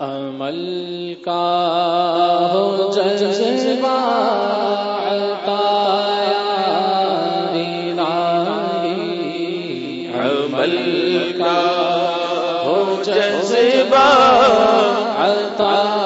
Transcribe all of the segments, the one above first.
عمل کا ہو جذبہ عمل کا ہو جذبہ عطا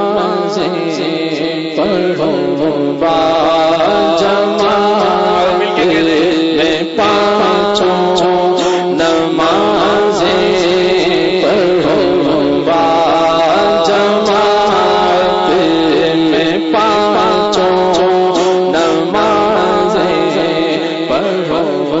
ہو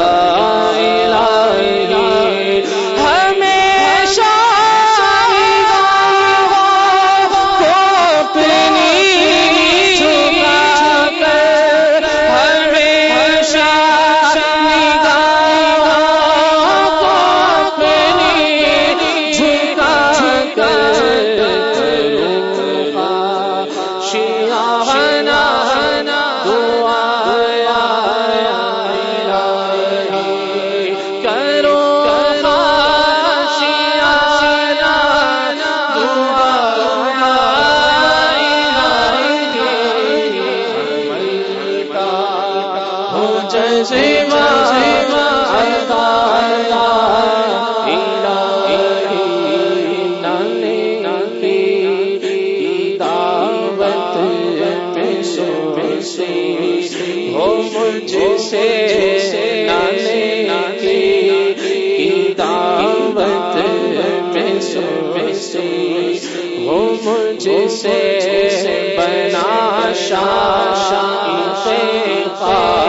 جسے بنا شاہ شاہ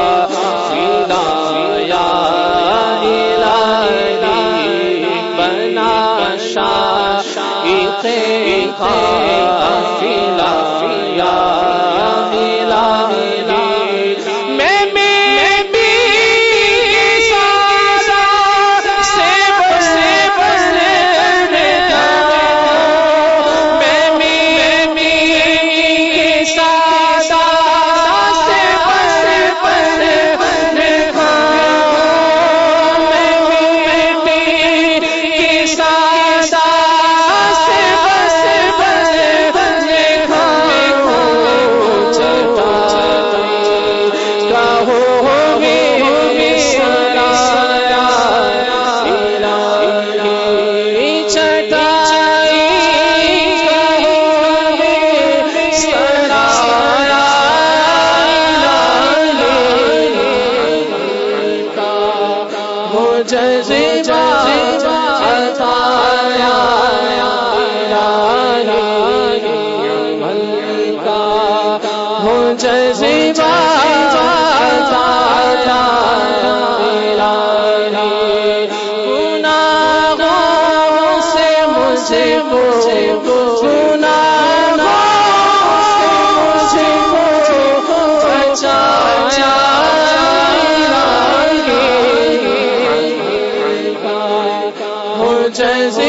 سے کافلا جذبہ عطایا الہی عمل کا ہو جذبہ عطایا کرنا